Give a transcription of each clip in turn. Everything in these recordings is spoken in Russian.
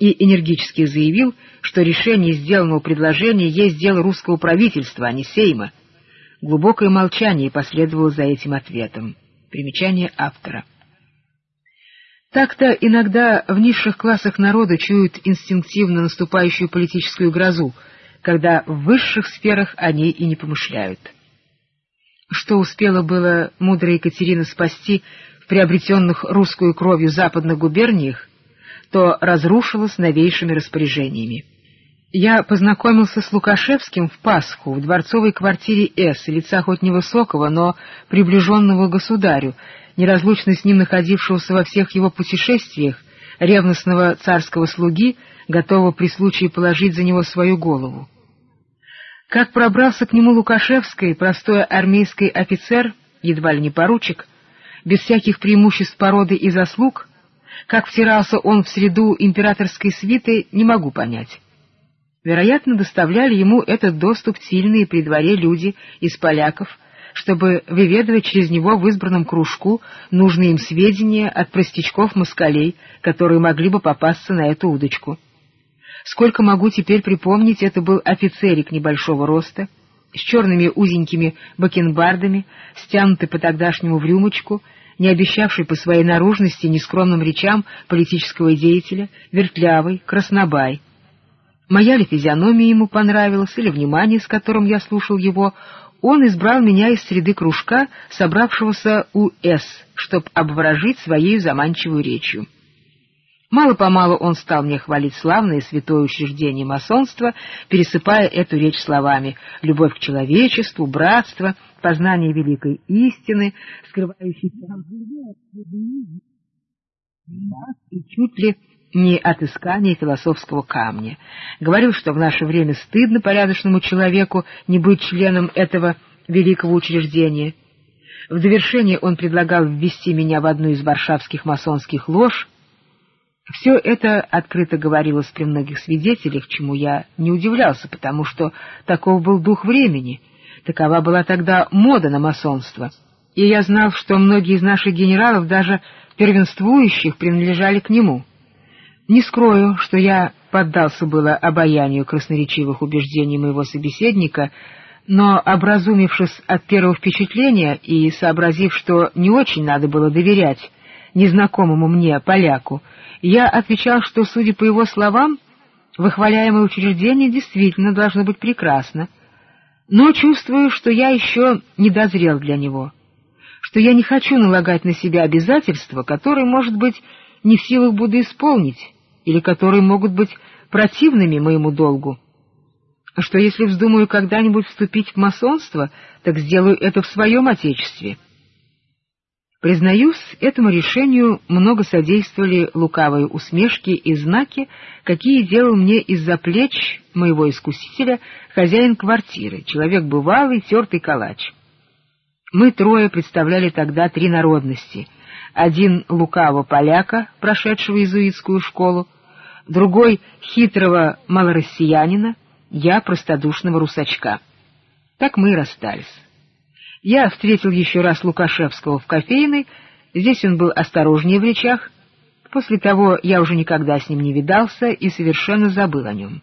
и энергически заявил, что решение сделанного предложения есть дело русского правительства, а не Сейма. Глубокое молчание последовало за этим ответом. Примечание автора. Так-то иногда в низших классах народа чуют инстинктивно наступающую политическую грозу, когда в высших сферах они и не помышляют. Что успела было мудрая Екатерина спасти в приобретенных русскую кровью западных губерниях, то разрушилось новейшими распоряжениями. Я познакомился с Лукашевским в Пасху в дворцовой квартире С, лица хоть невысокого, но приближенного государю, неразлучно с ним находившегося во всех его путешествиях, ревностного царского слуги, готового при случае положить за него свою голову. Как пробрался к нему Лукашевский, простой армейский офицер, едва ли не поручик, без всяких преимуществ породы и заслуг, как втирался он в среду императорской свиты, не могу понять. Вероятно, доставляли ему этот доступ сильные при дворе люди из поляков, чтобы выведывать через него в избранном кружку нужные им сведения от простячков-москалей, которые могли бы попасться на эту удочку. Сколько могу теперь припомнить, это был офицерик небольшого роста, с черными узенькими бакенбардами, стянутый по-тогдашнему в рюмочку, не обещавший по своей наружности нескромным речам политического деятеля, вертлявый, краснобай. Моя ли физиономия ему понравилась, или внимание, с которым я слушал его, он избрал меня из среды кружка, собравшегося у С, чтоб обворожить своей заманчивой речью. Мало-помалу он стал мне хвалить славное святое учреждение масонства, пересыпая эту речь словами «любовь к человечеству», «братство», «познание великой истины», скрывающейся и чуть ли не отыскание философского камня. Говорил, что в наше время стыдно порядочному человеку не быть членом этого великого учреждения. В довершение он предлагал ввести меня в одну из варшавских масонских лож. Все это открыто говорилось при многих свидетелях, чему я не удивлялся, потому что таков был дух времени, такова была тогда мода на масонство, и я знал, что многие из наших генералов, даже первенствующих, принадлежали к нему. Не скрою, что я поддался было обаянию красноречивых убеждений моего собеседника, но, образумившись от первого впечатления и сообразив, что не очень надо было доверять незнакомому мне поляку, я отвечал, что, судя по его словам, выхваляемое учреждение действительно должно быть прекрасно, но чувствую, что я еще не дозрел для него, что я не хочу налагать на себя обязательства, которые, может быть, не в силах буду исполнить, или которые могут быть противными моему долгу. Что если вздумаю когда-нибудь вступить в масонство, так сделаю это в своем отечестве. Признаюсь, этому решению много содействовали лукавые усмешки и знаки, какие делал мне из-за плеч моего искусителя хозяин квартиры, человек бывалый, тертый калач. Мы трое представляли тогда три народности — один лукаво поляка, прошедшего иезуитскую школу, другой хитрого малороссиянина, я простодушного русачка. Так мы и расстались. Я встретил еще раз Лукашевского в кофейной, здесь он был осторожнее в речах, после того я уже никогда с ним не видался и совершенно забыл о нем.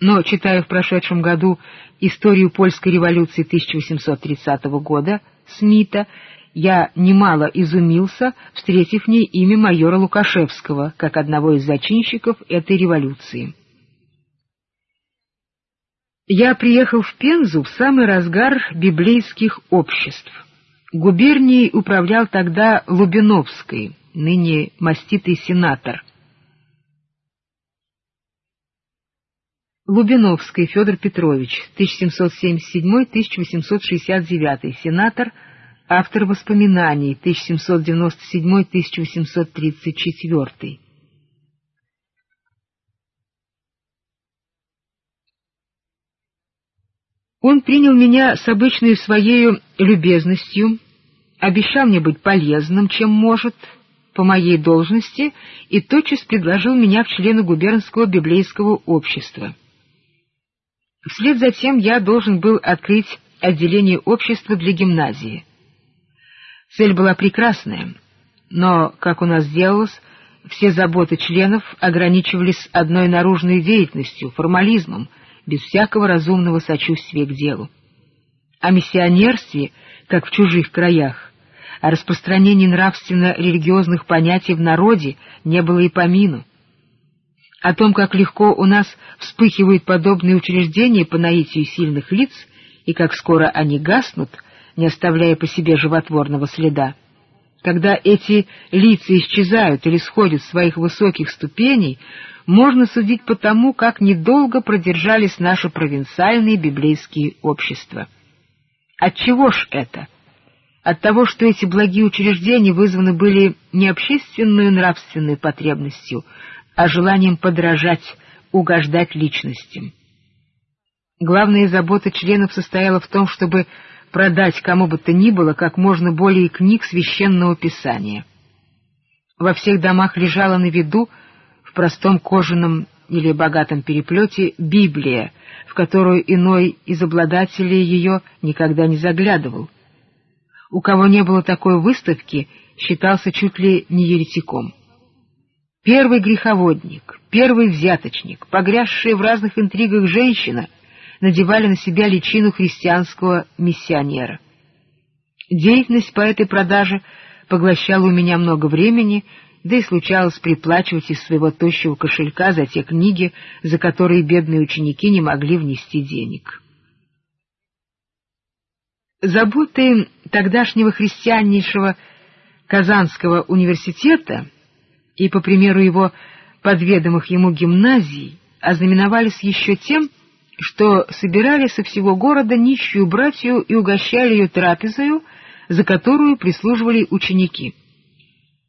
Но, читая в прошедшем году историю польской революции 1830 года Смита я немало изумился, встретив в ней имя майора Лукашевского, как одного из зачинщиков этой революции. Я приехал в Пензу в самый разгар библейских обществ. Губернией управлял тогда Лубиновский, ныне маститый сенатор. Лубиновский Федор Петрович, 1777-1869, сенатор, автор воспоминаний 1797-1834. Он принял меня с обычной своей любезностью, обещал мне быть полезным, чем может, по моей должности, и тотчас предложил меня в члены губернского библейского общества. Вслед за тем я должен был открыть отделение общества для гимназии. Цель была прекрасная, но, как у нас делалось, все заботы членов ограничивались одной наружной деятельностью, формализмом, без всякого разумного сочувствия к делу. О миссионерстве, как в чужих краях, о распространении нравственно-религиозных понятий в народе не было и помину. О том, как легко у нас вспыхивают подобные учреждения по наитию сильных лиц, и как скоро они гаснут, не оставляя по себе животворного следа. Когда эти лица исчезают или сходят с своих высоких ступеней, можно судить по тому, как недолго продержались наши провинциальные библейские общества. Отчего ж это? От того, что эти благие учреждения вызваны были не общественной нравственной потребностью, а желанием подражать, угождать личностям. Главная забота членов состояла в том, чтобы продать кому бы то ни было как можно более книг священного писания. Во всех домах лежала на виду в простом кожаном или богатом переплете Библия, в которую иной из обладателей ее никогда не заглядывал. У кого не было такой выставки, считался чуть ли не еретиком. Первый греховодник, первый взяточник, погрязшая в разных интригах женщина — надевали на себя личину христианского миссионера. Деятельность по этой продаже поглощала у меня много времени, да и случалось приплачивать из своего тощего кошелька за те книги, за которые бедные ученики не могли внести денег. Заботы тогдашнего христианнейшего Казанского университета и, по примеру его подведомых ему гимназий, ознаменовались еще тем, что собирали со всего города нищую братью и угощали ее трапезою, за которую прислуживали ученики.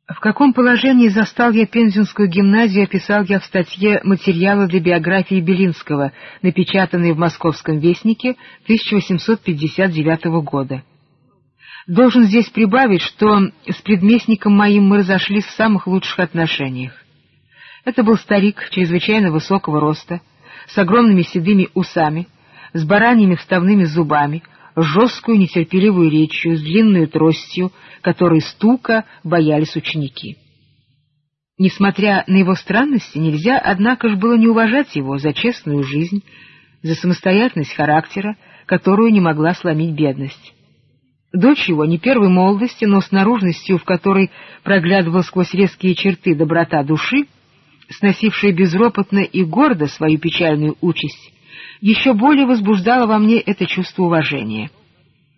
В каком положении застал я Пензенскую гимназию, описал я в статье материала для биографии Белинского, напечатанной в Московском вестнике 1859 года. Должен здесь прибавить, что с предместником моим мы разошлись в самых лучших отношениях. Это был старик чрезвычайно высокого роста, с огромными седыми усами, с бараньими вставными зубами, жесткую нетерпеливую речью, с длинной тростью, которой стука боялись ученики. Несмотря на его странности, нельзя, однако же, было не уважать его за честную жизнь, за самостоятельность характера, которую не могла сломить бедность. Дочь его, не первой молодости, но с наружностью, в которой проглядывал сквозь резкие черты доброта души, сносившая безропотно и гордо свою печальную участь, еще более возбуждала во мне это чувство уважения.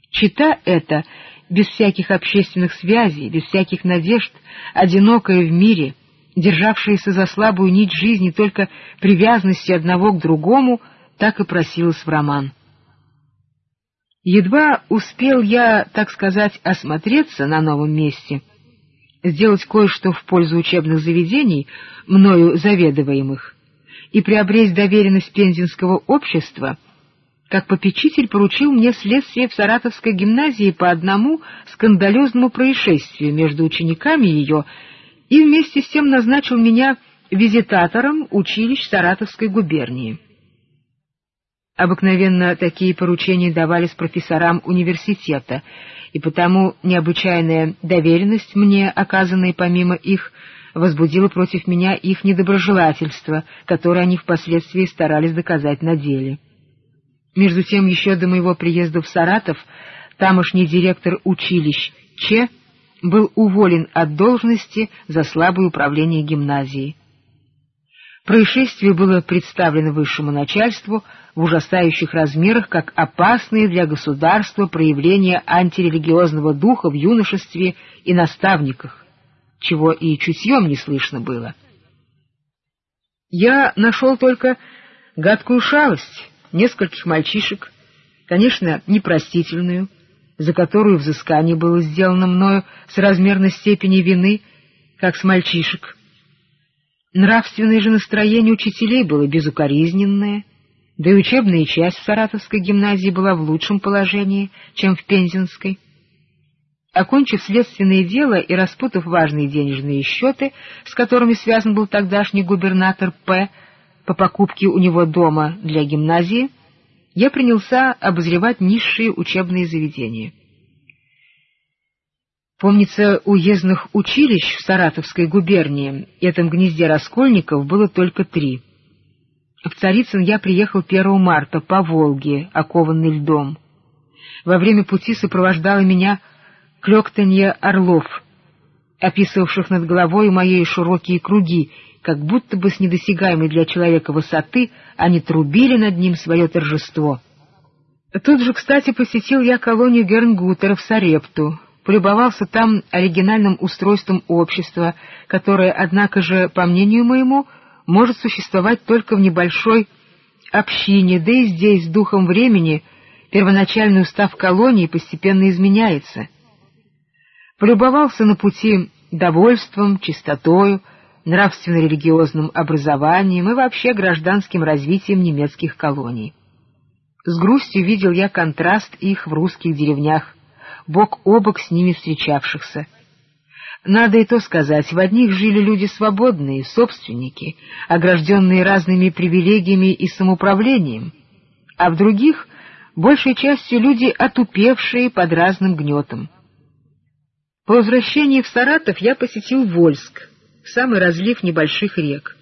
Чита это, без всяких общественных связей, без всяких надежд, одинокая в мире, державшаяся за слабую нить жизни только привязанности одного к другому, так и просилась в роман. Едва успел я, так сказать, осмотреться на новом месте — сделать кое-что в пользу учебных заведений, мною заведываемых, и приобресть доверенность пензенского общества, как попечитель поручил мне следствие в Саратовской гимназии по одному скандалезному происшествию между учениками ее и вместе с тем назначил меня визитатором училищ Саратовской губернии. Обыкновенно такие поручения давались профессорам университета, и потому необычайная доверенность мне, оказанная помимо их, возбудила против меня их недоброжелательство, которое они впоследствии старались доказать на деле. Между тем, еще до моего приезда в Саратов, тамошний директор училищ Че был уволен от должности за слабое управление гимназией. Происшествие было представлено высшему начальству в ужасающих размерах как опасные для государства проявления антирелигиозного духа в юношестве и наставниках, чего и чутьем не слышно было. Я нашел только гадкую шалость нескольких мальчишек, конечно, непростительную, за которую взыскание было сделано мною с размерной степени вины, как с мальчишек, Нравственное же настроение учителей было безукоризненное, да и учебная часть в Саратовской гимназии была в лучшем положении, чем в Пензенской. Окончив следственное дело и распутав важные денежные счеты, с которыми связан был тогдашний губернатор П. по покупке у него дома для гимназии, я принялся обозревать низшие учебные заведения. Помнится, уездных училищ в Саратовской губернии, этом гнезде раскольников, было только три. В Царицын я приехал 1 марта по Волге, окованный льдом. Во время пути сопровождало меня клёктанье орлов, описывавших над головой моей широкие круги, как будто бы с недосягаемой для человека высоты они трубили над ним свое торжество. Тут же, кстати, посетил я колонию Гернгутера в Сарепту, полюбовался там оригинальным устройством общества, которое, однако же, по мнению моему, может существовать только в небольшой общине, да и здесь, с духом времени, первоначальный устав колонии постепенно изменяется. Полюбовался на пути довольством, чистотою, нравственно-религиозным образованием и вообще гражданским развитием немецких колоний. С грустью видел я контраст их в русских деревнях, бок о бок с ними встречавшихся. Надо и то сказать, в одних жили люди свободные, собственники, огражденные разными привилегиями и самоуправлением, а в других — большей частью люди, отупевшие под разным гнетом. По возвращении в Саратов я посетил Вольск, самый разлив небольших рек.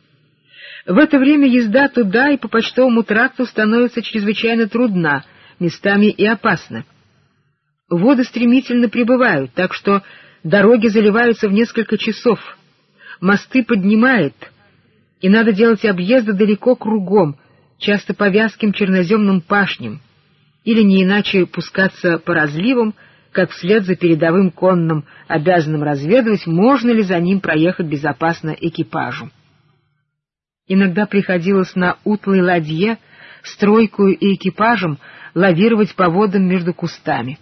В это время езда туда и по почтовому тракту становится чрезвычайно трудна, местами и опасна. Воды стремительно прибывают, так что дороги заливаются в несколько часов, мосты поднимает, и надо делать объезды далеко кругом, часто по вязким черноземным пашням, или не иначе пускаться по разливам, как вслед за передовым конным, обязанным разведывать, можно ли за ним проехать безопасно экипажу. Иногда приходилось на утлой ладье, стройкую и экипажем лавировать по водам между кустами.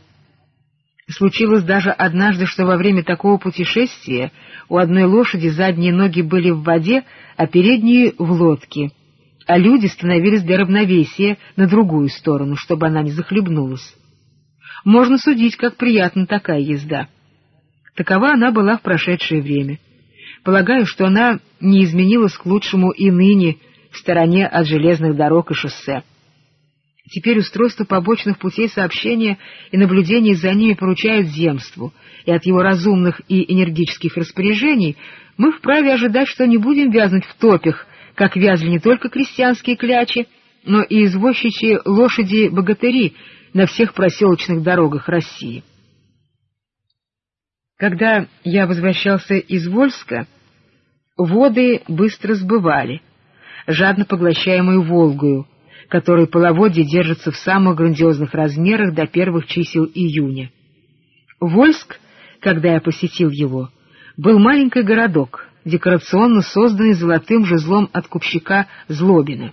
Случилось даже однажды, что во время такого путешествия у одной лошади задние ноги были в воде, а передние — в лодке, а люди становились для равновесия на другую сторону, чтобы она не захлебнулась. Можно судить, как приятна такая езда. Такова она была в прошедшее время. Полагаю, что она не изменилась к лучшему и ныне в стороне от железных дорог и шоссе. Теперь устройство побочных путей сообщения и наблюдение за ними поручают земству, и от его разумных и энергических распоряжений мы вправе ожидать, что не будем вязнуть в топях, как вязли не только крестьянские клячи, но и извозчичьи лошади-богатыри на всех проселочных дорогах России. Когда я возвращался из Вольска, воды быстро сбывали, жадно поглощаемую Волгою, который половодье держится в самых грандиозных размерах до первых чисел июня. Вольск, когда я посетил его, был маленький городок, декорационно созданный золотым жезлом от купщика Злобина.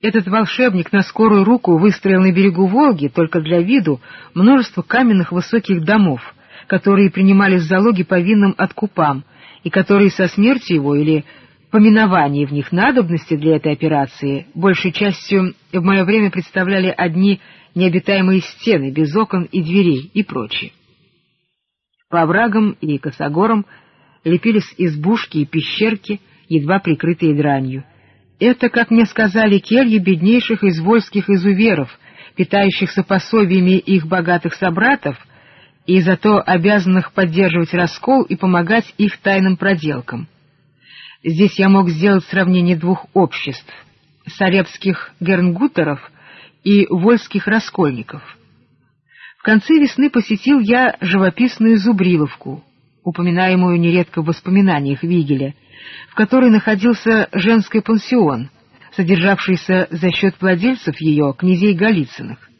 Этот волшебник на скорую руку выстроил на берегу Волги только для виду множество каменных высоких домов, которые принимали залоги повинным откупам, и которые со смертью его или поминование в них надобности для этой операции большей частью в мое время представляли одни необитаемые стены, без окон и дверей и прочее. По оврагам и косогорам лепились избушки и пещерки, едва прикрытые дранью. Это, как мне сказали, кельи беднейших из вольских изуверов, питающихся пособиями их богатых собратов и зато обязанных поддерживать раскол и помогать их тайным проделкам. Здесь я мог сделать сравнение двух обществ — сарепских гернгутеров и вольских раскольников. В конце весны посетил я живописную Зубриловку, упоминаемую нередко в воспоминаниях Вигеля, в которой находился женский пансион, содержавшийся за счет владельцев ее, князей Голицыных.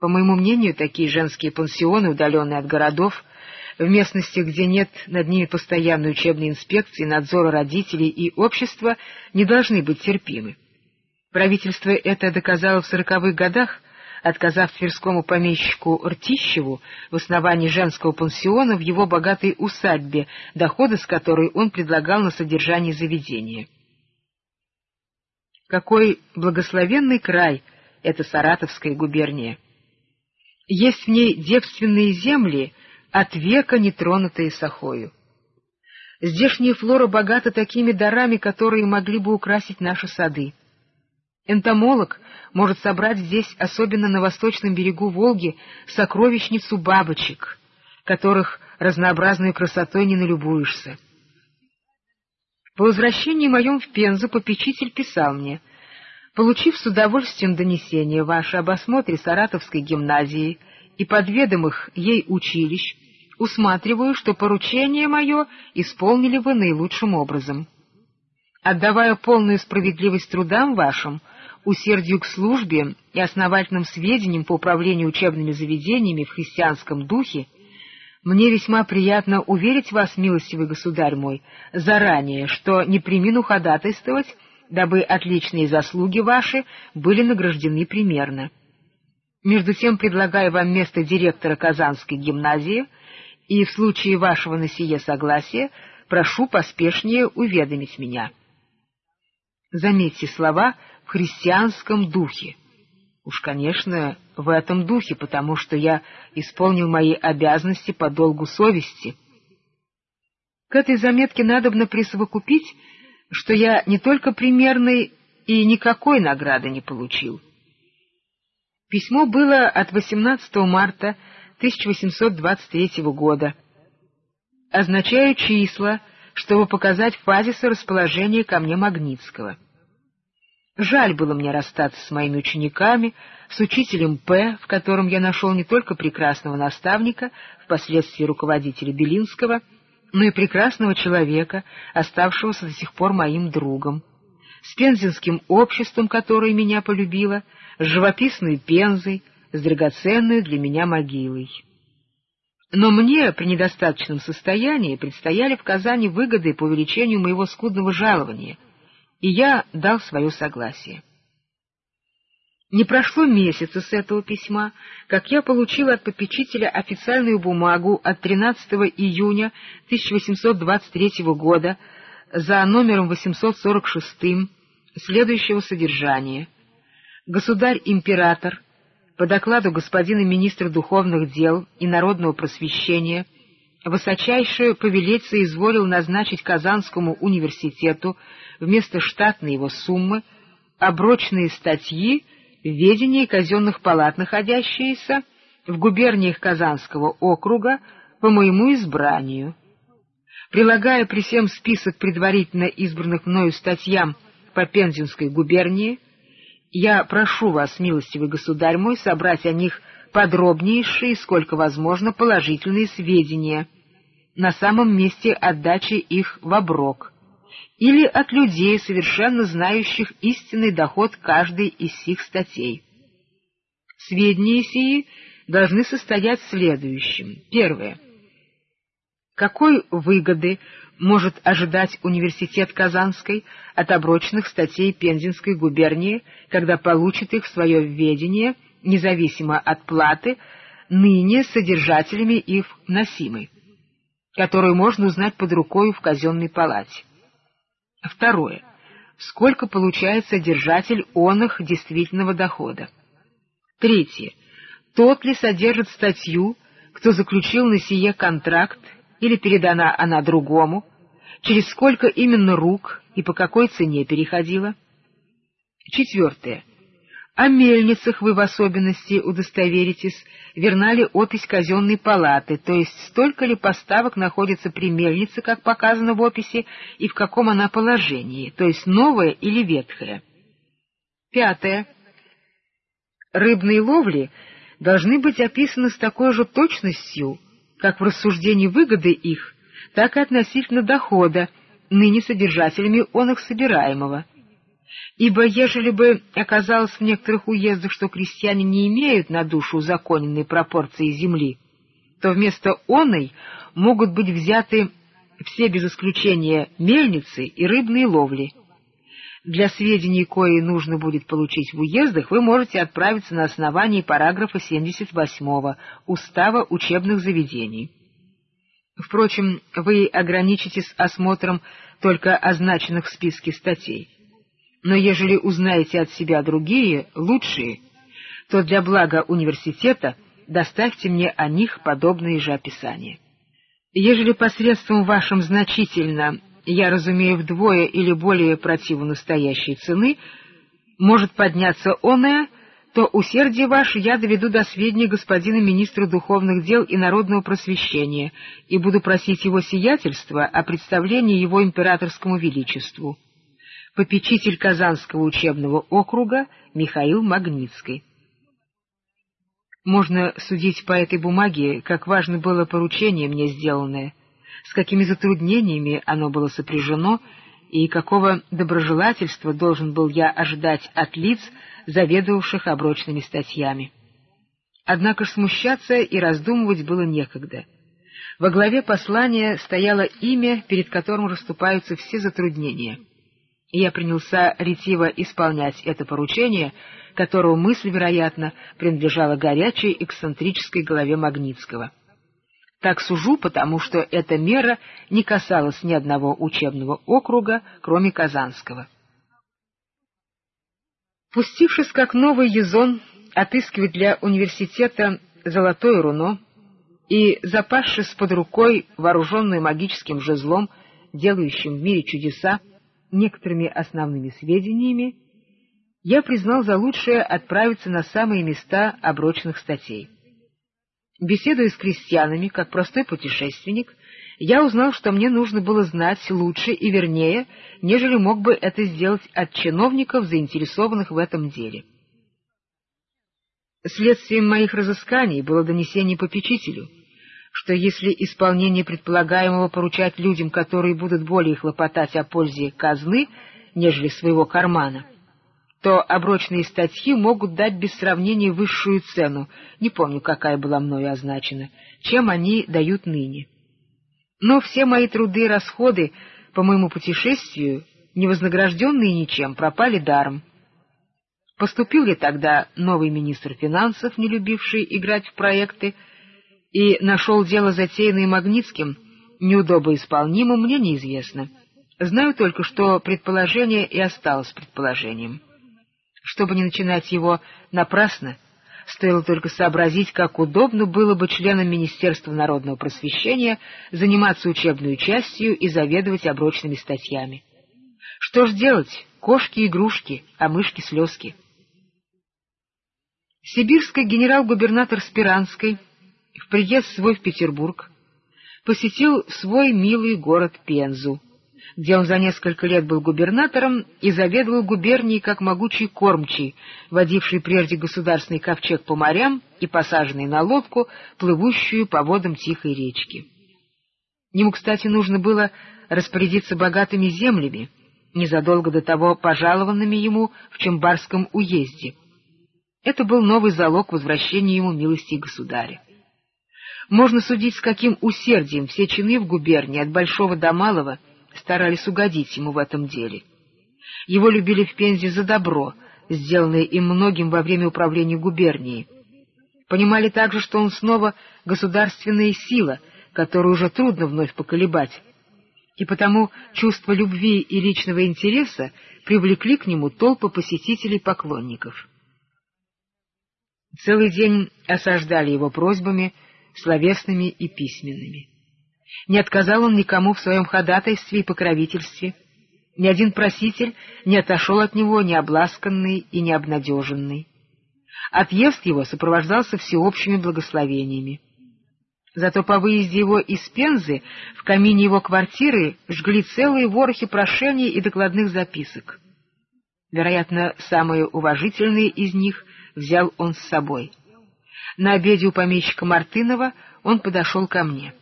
По моему мнению, такие женские пансионы, удаленные от городов, в местности, где нет над ними постоянной учебной инспекции, надзора родителей и общества, не должны быть терпимы. Правительство это доказало в сороковых годах, отказав тверскому помещику Ртищеву в основании женского пансиона в его богатой усадьбе, доходы с которой он предлагал на содержание заведения. Какой благословенный край — это Саратовская губерния! Есть в ней девственные земли — от века не тронутые сахою. Здешняя флора богата такими дарами, которые могли бы украсить наши сады. Энтомолог может собрать здесь, особенно на восточном берегу Волги, сокровищницу бабочек, которых разнообразной красотой не налюбуешься. По возвращении моем в Пензу попечитель писал мне, «Получив с удовольствием донесение ваше об осмотре Саратовской гимназии и подведомых ей училищ, усматриваю, что поручение мое исполнили вы наилучшим образом. Отдавая полную справедливость трудам вашим, усердию к службе и основательным сведениям по управлению учебными заведениями в христианском духе, мне весьма приятно уверить вас, милостивый государь мой, заранее, что не примену ходатайствовать, дабы отличные заслуги ваши были награждены примерно. Между тем предлагаю вам место директора Казанской гимназии, и в случае вашего на сие согласия прошу поспешнее уведомить меня. Заметьте слова «в христианском духе». Уж, конечно, в этом духе, потому что я исполнил мои обязанности по долгу совести. К этой заметке надобно присовокупить, что я не только примерной и никакой награды не получил. Письмо было от 18 марта 1823 года. Означаю числа, чтобы показать фазисы расположения ко мне Магнитского. Жаль было мне расстаться с моими учениками, с учителем П., в котором я нашел не только прекрасного наставника, впоследствии руководителя Белинского, но и прекрасного человека, оставшегося до сих пор моим другом, с пензенским обществом, которое меня полюбило, с живописной Пензой, с драгоценной для меня могилой. Но мне при недостаточном состоянии предстояли в Казани выгоды по увеличению моего скудного жалования, и я дал свое согласие. Не прошло месяца с этого письма, как я получил от попечителя официальную бумагу от 13 июня 1823 года за номером 846 следующего содержания. Государь-император по докладу господина министра духовных дел и народного просвещения высочайшее повелеть соизволил назначить Казанскому университету вместо штатной его суммы оброчные статьи в ведении казенных палат, находящиеся в губерниях Казанского округа по моему избранию. Прилагая при всем список предварительно избранных мною статьям по Пензенской губернии, я прошу вас, милостивый государь мой, собрать о них подробнейшие, сколько возможно, положительные сведения на самом месте отдачи их в оброк, или от людей, совершенно знающих истинный доход каждой из сих статей. Сведения сии должны состоять в следующем. Первое. Какой выгоды может ожидать университет Казанской от оброчных статей Пензенской губернии, когда получит их в свое введение, независимо от платы, ныне содержателями их носимой, которую можно узнать под рукой в казенной палате. Второе. Сколько получает содержатель он их действительного дохода? Третье. Тот ли содержит статью, кто заключил на сие контракт или передана она другому, через сколько именно рук и по какой цене переходила. Четвертое. О мельницах вы в особенности удостоверитесь, верна ли опись казенной палаты, то есть столько ли поставок находится при мельнице, как показано в описи, и в каком она положении, то есть новая или ветхая. Пятое. Рыбные ловли должны быть описаны с такой же точностью, как в рассуждении выгоды их, так и относительно дохода, ныне содержателями он их собираемого. Ибо ежели бы оказалось в некоторых уездах, что крестьяне не имеют на душу узаконенной пропорции земли, то вместо оной могут быть взяты все без исключения мельницы и рыбные ловли. Для сведений, кои нужно будет получить в уездах, вы можете отправиться на основании параграфа 78 Устава учебных заведений. Впрочем, вы ограничитесь осмотром только означенных в списке статей. Но ежели узнаете от себя другие, лучшие, то для блага университета доставьте мне о них подобные же описания. Ежели посредством вашим значительно, я разумею вдвое или более противу настоящей цены, может подняться оное, то усердие ваше я доведу до сведения господина министра духовных дел и народного просвещения и буду просить его сиятельства о представлении его императорскому величеству. Попечитель Казанского учебного округа Михаил Магнитский. Можно судить по этой бумаге, как важно было поручение мне сделанное, с какими затруднениями оно было сопряжено и какого доброжелательства должен был я ожидать от лиц, заведовавших оброчными статьями. Однако смущаться и раздумывать было некогда. Во главе послания стояло имя, перед которым расступаются все затруднения. И я принялся ретиво исполнять это поручение, которого мысль, вероятно, принадлежала горячей эксцентрической голове Магнитского. Так сужу, потому что эта мера не касалась ни одного учебного округа, кроме Казанского. Пустившись как новый езон отыскивать для университета золотое руно и запасшись под рукой, вооруженную магическим жезлом, делающим в мире чудеса, некоторыми основными сведениями, я признал за лучшее отправиться на самые места оброчных статей. Беседуя с крестьянами, как простой путешественник, я узнал, что мне нужно было знать лучше и вернее, нежели мог бы это сделать от чиновников, заинтересованных в этом деле. Следствием моих разысканий было донесение попечителю, что если исполнение предполагаемого поручать людям, которые будут более хлопотать о пользе казны, нежели своего кармана, то оброчные статьи могут дать без сравнения высшую цену, не помню, какая была мною означена, чем они дают ныне. Но все мои труды и расходы по моему путешествию, не вознагражденные ничем, пропали даром. Поступил ли тогда новый министр финансов, не любивший играть в проекты, и нашел дело затеянное Магнитским, неудобоисполнимым, мне неизвестно. Знаю только, что предположение и осталось предположением. Чтобы не начинать его напрасно, стоило только сообразить, как удобно было бы членам Министерства народного просвещения заниматься учебной частью и заведовать оброчными статьями. Что ж делать? Кошки-игрушки, а мышки-слезки. Сибирский генерал-губернатор Спиранской в приезд свой в Петербург посетил свой милый город Пензу, где он за несколько лет был губернатором и заведовал губернией как могучий кормчий, водивший прежде государственный ковчег по морям и посаженный на лодку, плывущую по водам тихой речки. Ему, кстати, нужно было распорядиться богатыми землями, незадолго до того пожалованными ему в Чембарском уезде. Это был новый залог возвращения ему милости государя. Можно судить, с каким усердием все чины в губернии, от большого до малого, старались угодить ему в этом деле. Его любили в Пензе за добро, сделанное им многим во время управления губернией. Понимали также, что он снова государственная сила, которую уже трудно вновь поколебать, и потому чувство любви и личного интереса привлекли к нему толпы посетителей-поклонников. Целый день осаждали его просьбами, словесными и письменными. Не отказал он никому в своем ходатайстве и покровительстве. Ни один проситель не отошел от него не обласканный и не обнадеженный. Отъезд его сопровождался всеобщими благословениями. Зато по выезде его из Пензы в камине его квартиры жгли целые ворохи прошений и докладных записок. Вероятно, самые уважительные из них взял он с собой. На обеде у помещика Мартынова он подошел ко мне.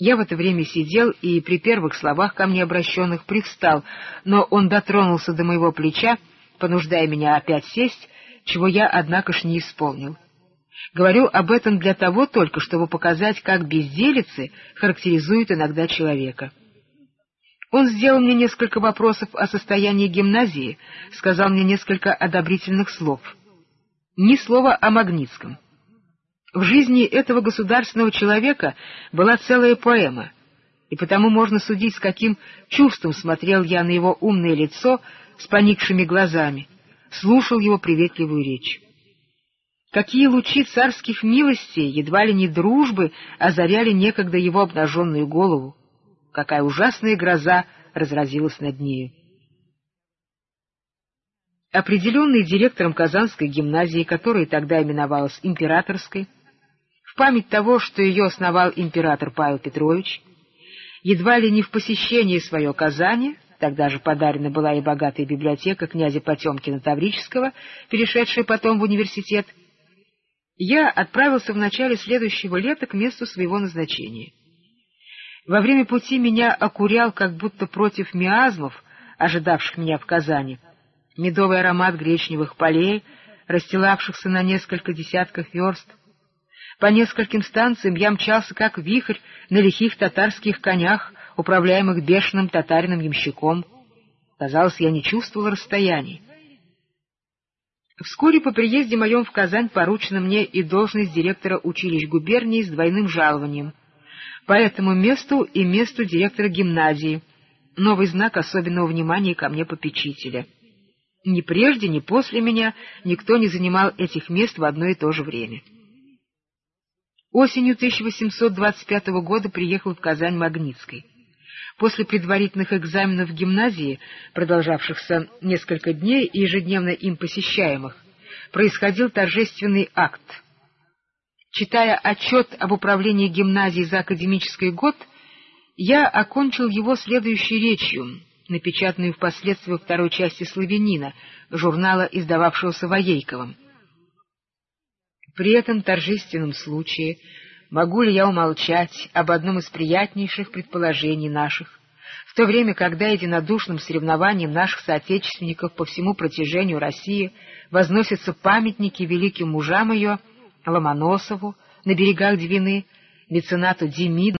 Я в это время сидел и при первых словах ко мне обращенных привстал, но он дотронулся до моего плеча, понуждая меня опять сесть, чего я, однако ж, не исполнил. Говорю об этом для того только, чтобы показать, как безделицы характеризуют иногда человека. Он сделал мне несколько вопросов о состоянии гимназии, сказал мне несколько одобрительных слов. Ни слова о Магнитском. В жизни этого государственного человека была целая поэма, и потому можно судить, с каким чувством смотрел я на его умное лицо с поникшими глазами, слушал его приветливую речь. Какие лучи царских милостей, едва ли не дружбы, озаряли некогда его обнаженную голову, какая ужасная гроза разразилась над нею. определенный директором Казанской гимназии, которая тогда именовалась Императорской, в память того, что ее основал император Павел Петрович, едва ли не в посещении свое Казани, тогда же подарена была и богатая библиотека князя Потемкина Таврического, перешедшая потом в университет, я отправился в начале следующего лета к месту своего назначения. Во время пути меня окурял, как будто против миазмов, ожидавших меня в Казани, медовый аромат гречневых полей, расстилавшихся на несколько десятков верст. По нескольким станциям я мчался, как вихрь, на лихих татарских конях, управляемых бешеным татарином-ямщиком. Казалось, я не чувствовал расстояний. Вскоре по приезде моем в Казань поручена мне и должность директора училищ губернии с двойным жалованием. По этому месту и месту директора гимназии. Новый знак особенного внимания ко мне попечителя. Ни прежде, ни после меня никто не занимал этих мест в одно и то же время. Осенью 1825 года приехал в Казань Магнитской. После предварительных экзаменов в гимназии, продолжавшихся несколько дней и ежедневно им посещаемых, происходил торжественный акт. Читая отчет об управлении гимназией за академический год, я окончил его следующей речью, напечатанную впоследствии второй части «Славянина», журнала, издававшегося Воейковым. При этом торжественном случае могу ли я умолчать об одном из приятнейших предположений наших, в то время, когда единодушным соревнованием наших соотечественников по всему протяжению России возносятся памятники великим мужам ее, Ломоносову, на берегах Двины, меценату Демиду,